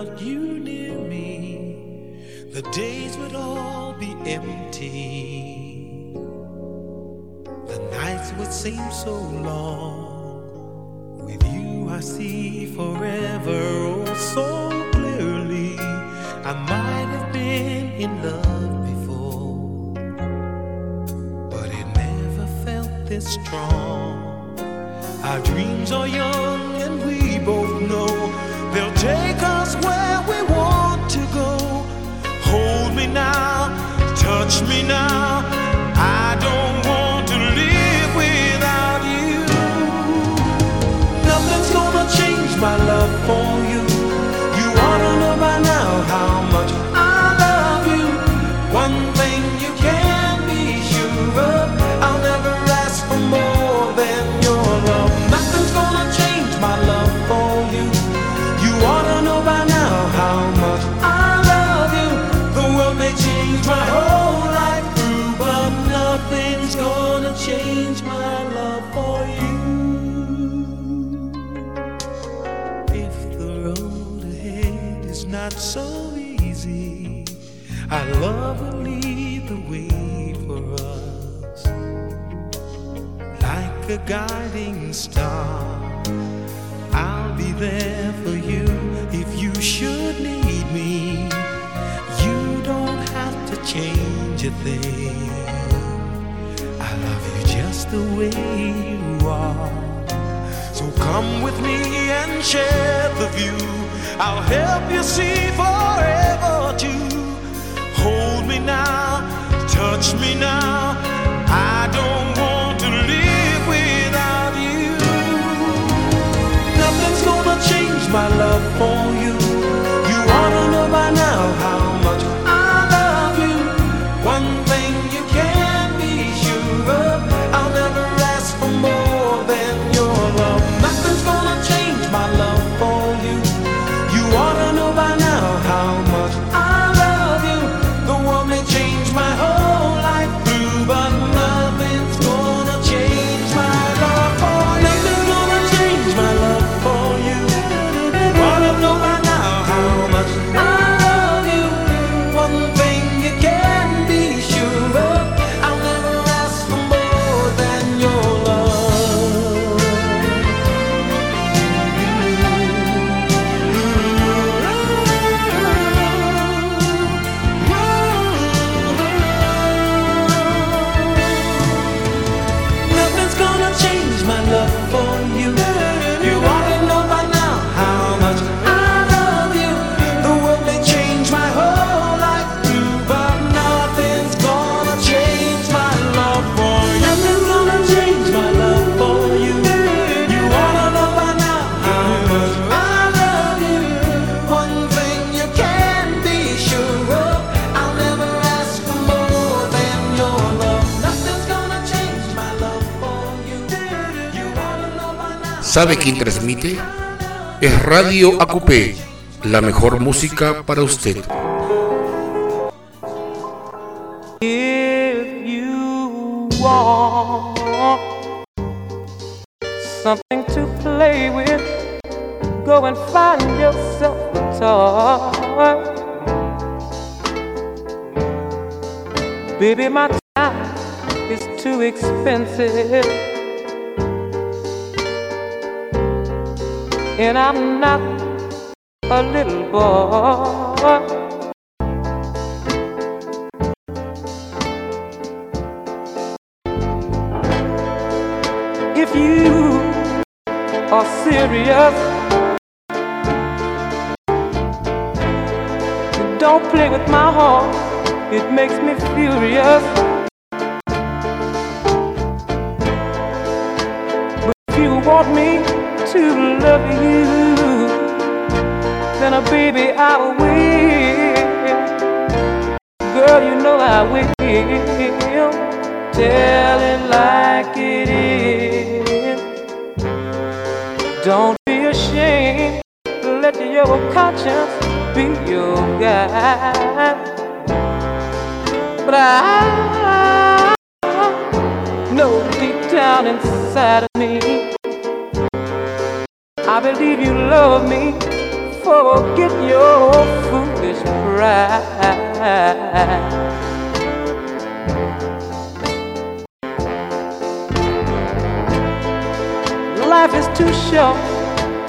without you near me, the days would all be empty. The nights would seem so long. With you, I see forever oh so clearly. I might have been in love before, but it never felt this strong. Our dreams are young change my whole life through, but nothing's gonna change my love for you. If the road ahead is not so easy, our love will lead the way for us like a guiding star. I'll be there I love you just the way you are. So come with me and share the view. I'll help you see forever too. Hold me now, touch me now. Now. ¿Sabe quién transmite? Es Radio ACUPE, la mejor música para usted. If you want something to play with, go and find yourself a toy. Baby, my time is too expensive. And I'm not a little boy. if you are serious. Don't play with my heart, it makes me furious. But if you want me to love you, then, uh, baby, I will. Girl, you know I will. Tell it like it is. Don't be ashamed. Let your conscience be your guide. But I know deep down inside of me, I believe you love me. Forget your foolish pride. life is too short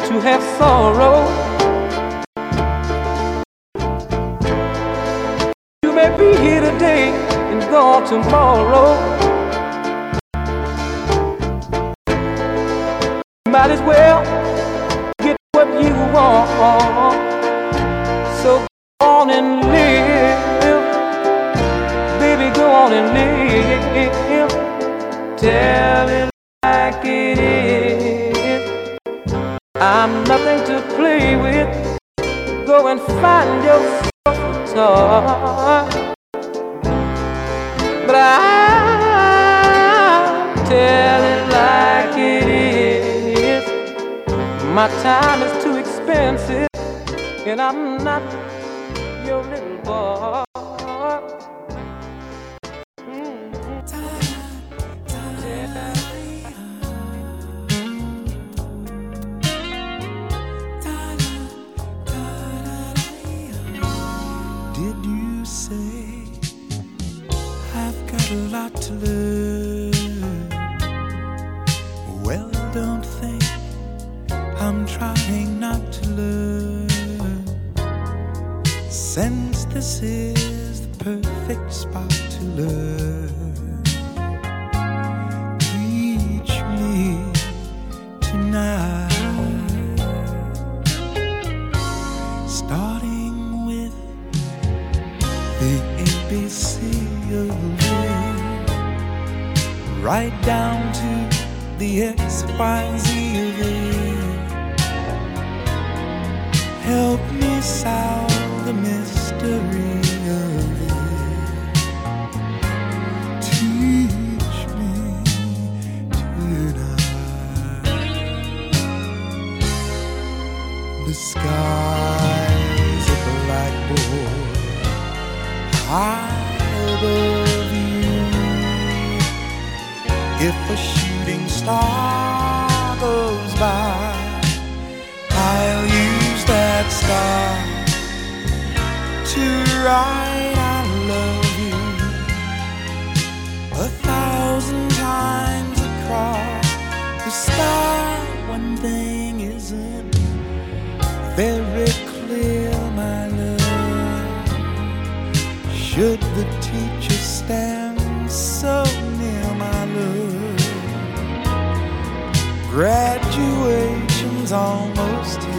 to have sorrow. You may be here today and gone tomorrow. Might as well want. So go on and live. Baby, go on and live. Tell it like it is. I'm nothing to play with. Go and find yourself a toy. But I tell it like it is. My time is and I'm not your little boy. Mm-hmm. Did you say I've got a lot to learn. This is the perfect spot to learn, teach me tonight. Starting with the ABC of right down to the X, Y, Z of it. Help me solve the mystery high above. If a shooting star goes by, I'll use that star to write Should the teacher stand so near, my love? Graduation's almost here,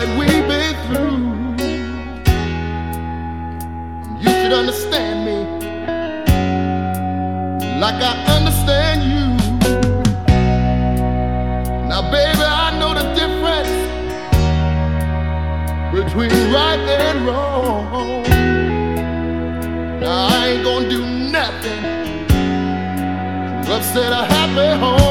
that we've been through. You should understand me like I understand you. Now, baby, I know the difference between right and wrong. Now, I ain't gonna do nothing to upset a happy home.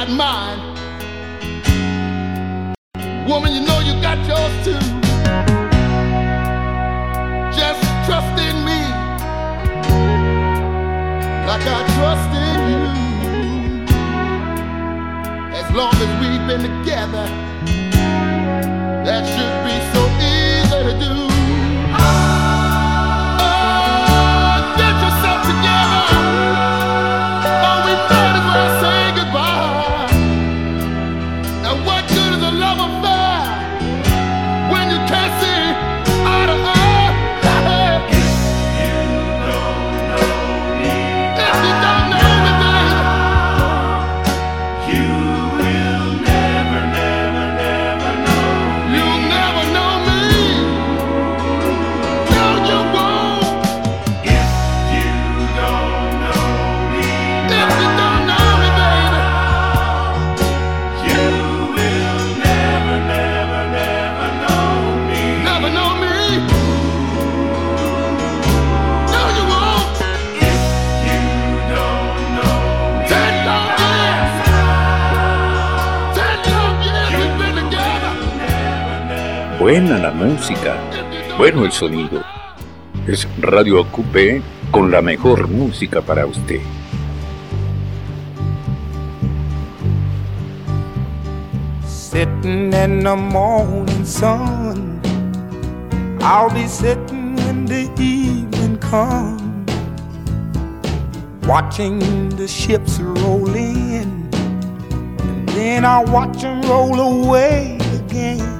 got mine. Woman, you know you got yours too. Just trust in me like I trust in you. As long as we've been together. Buena la música, bueno el sonido. Es Radio Ocupe con la mejor música para usted. Sitting in the morning sun, I'll be sitting when the evening comes, watching the ships roll in, and then I'll watch them roll away again.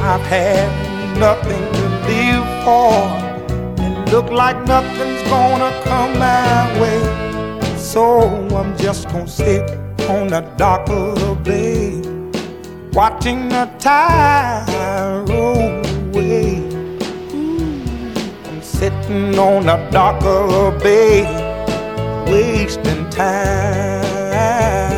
I've had nothing to live for, and look like nothing's gonna come my way. So I'm just gonna sit on the dock of the bay, watching the tide roll away. I'm sitting on the dock of the bay, wasting time.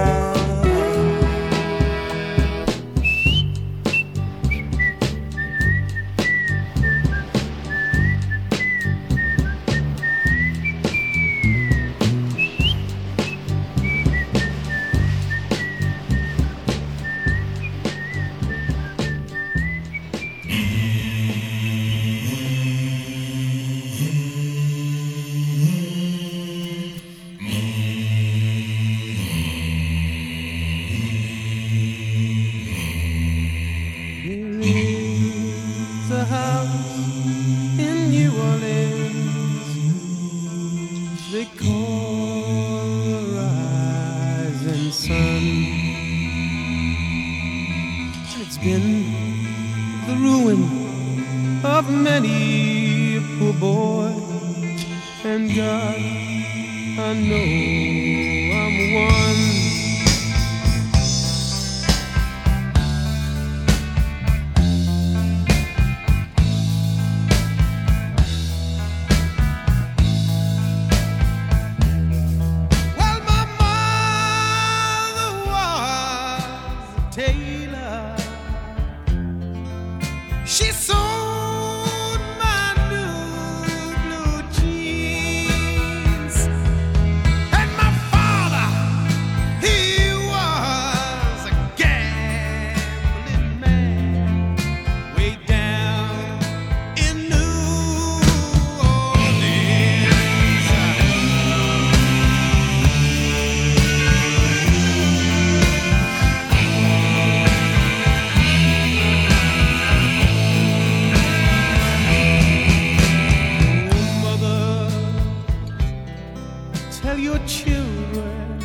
Your children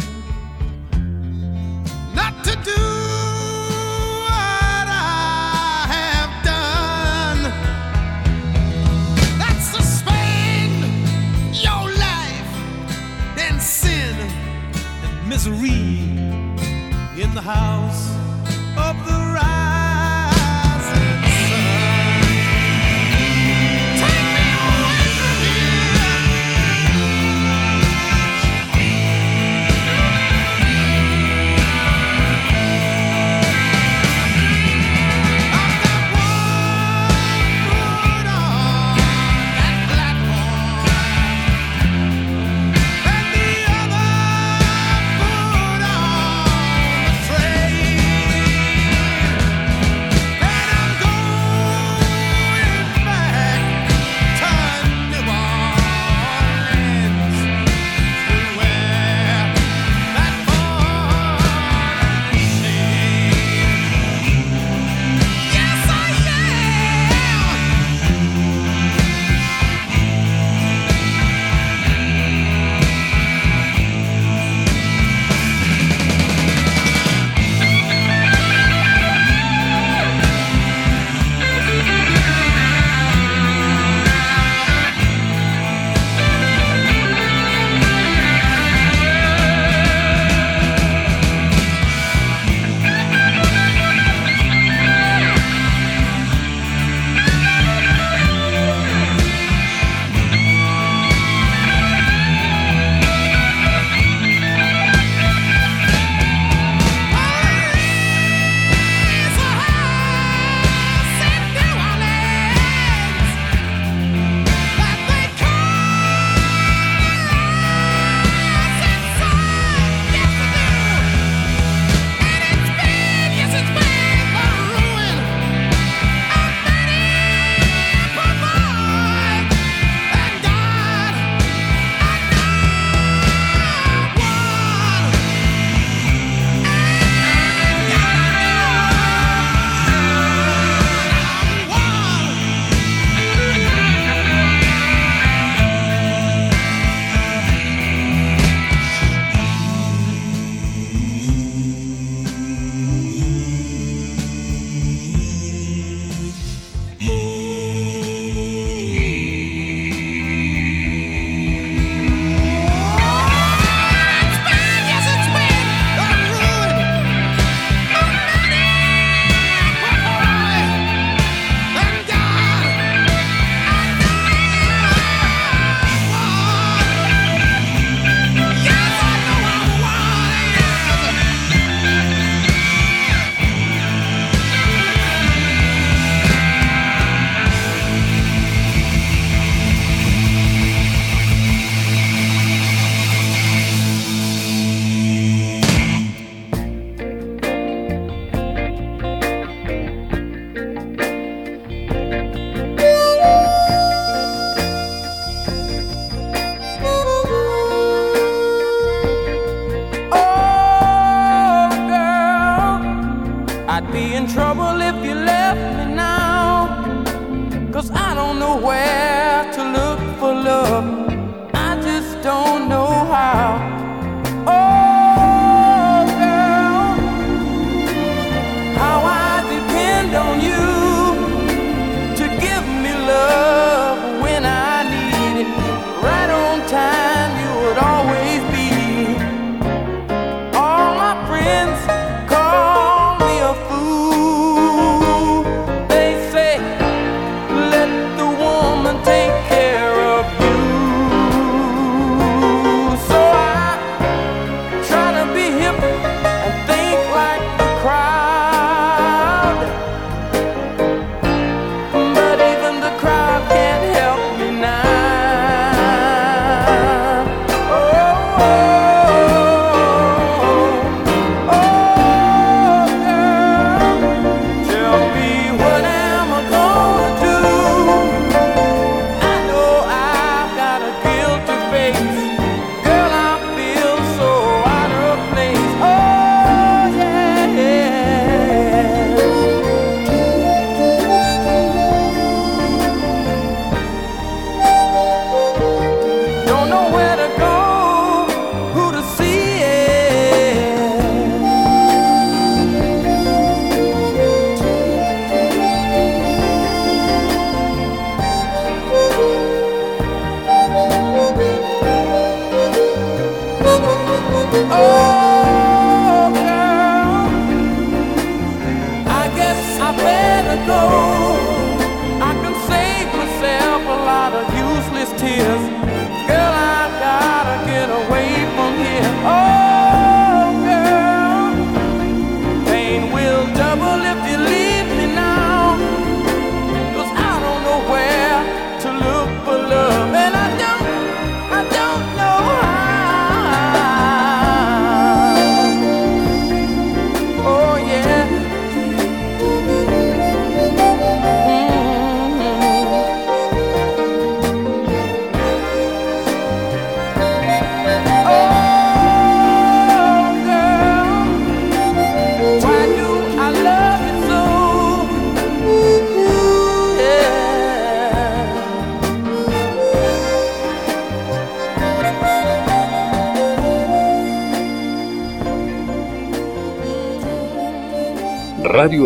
not to do what I have done. That's to spend your life in sin and misery in the house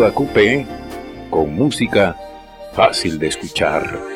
Moda Coupé con música fácil de escuchar.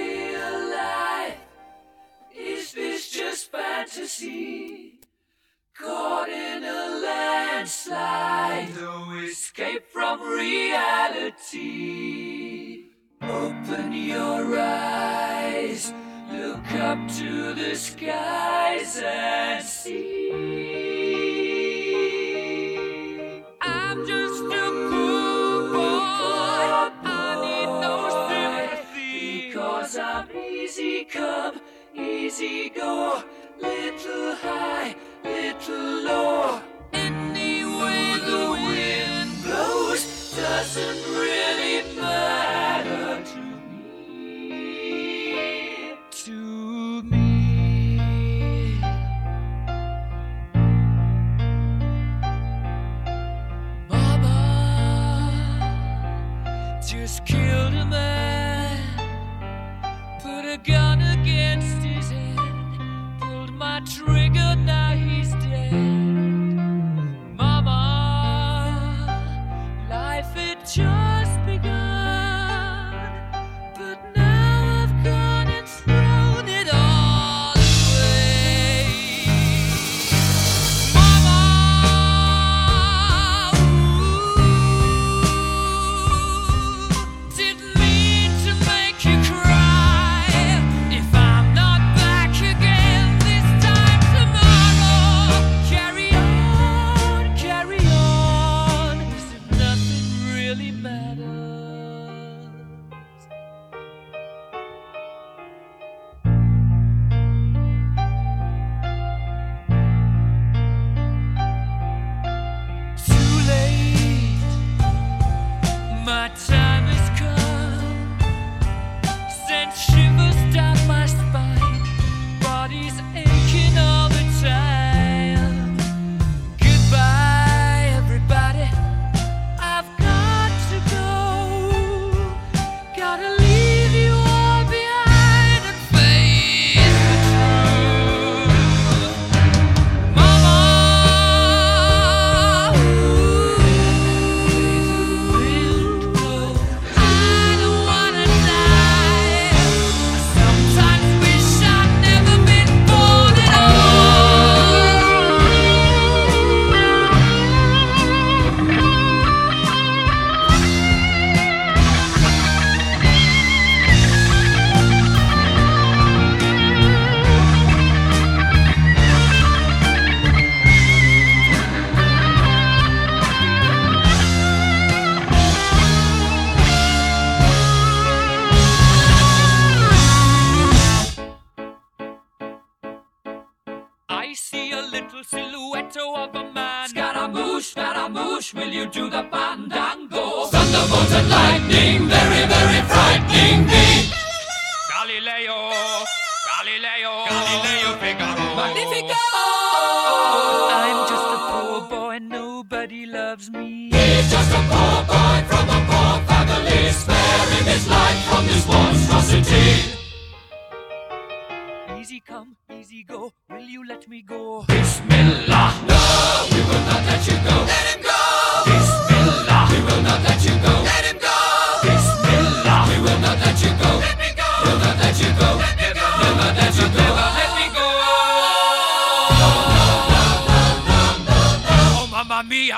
Easy come, easy go, little high, little low. Any way the wind blows doesn't really. Pacifico. I'm just a poor boy, and nobody loves me. He's just a poor boy from a poor family, Spare him his life from this monstrosity. Easy come, easy go, will you let me go? Bismillah, no, we will not let you go.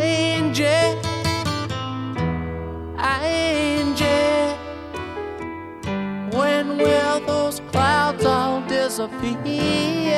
Angie, Angie, when will those clouds all disappear?